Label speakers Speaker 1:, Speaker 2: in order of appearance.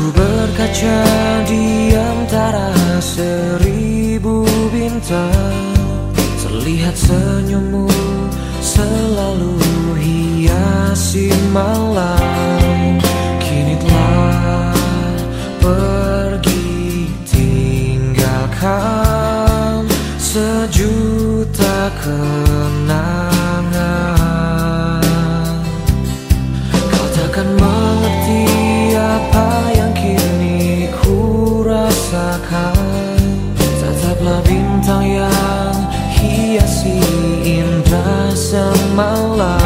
Speaker 1: Ku berkaca di antara seribu bintang. Terlihat senyummu selalu hiasi malam. Kini telah pergi tinggalkan sejuta kenangan 忙了。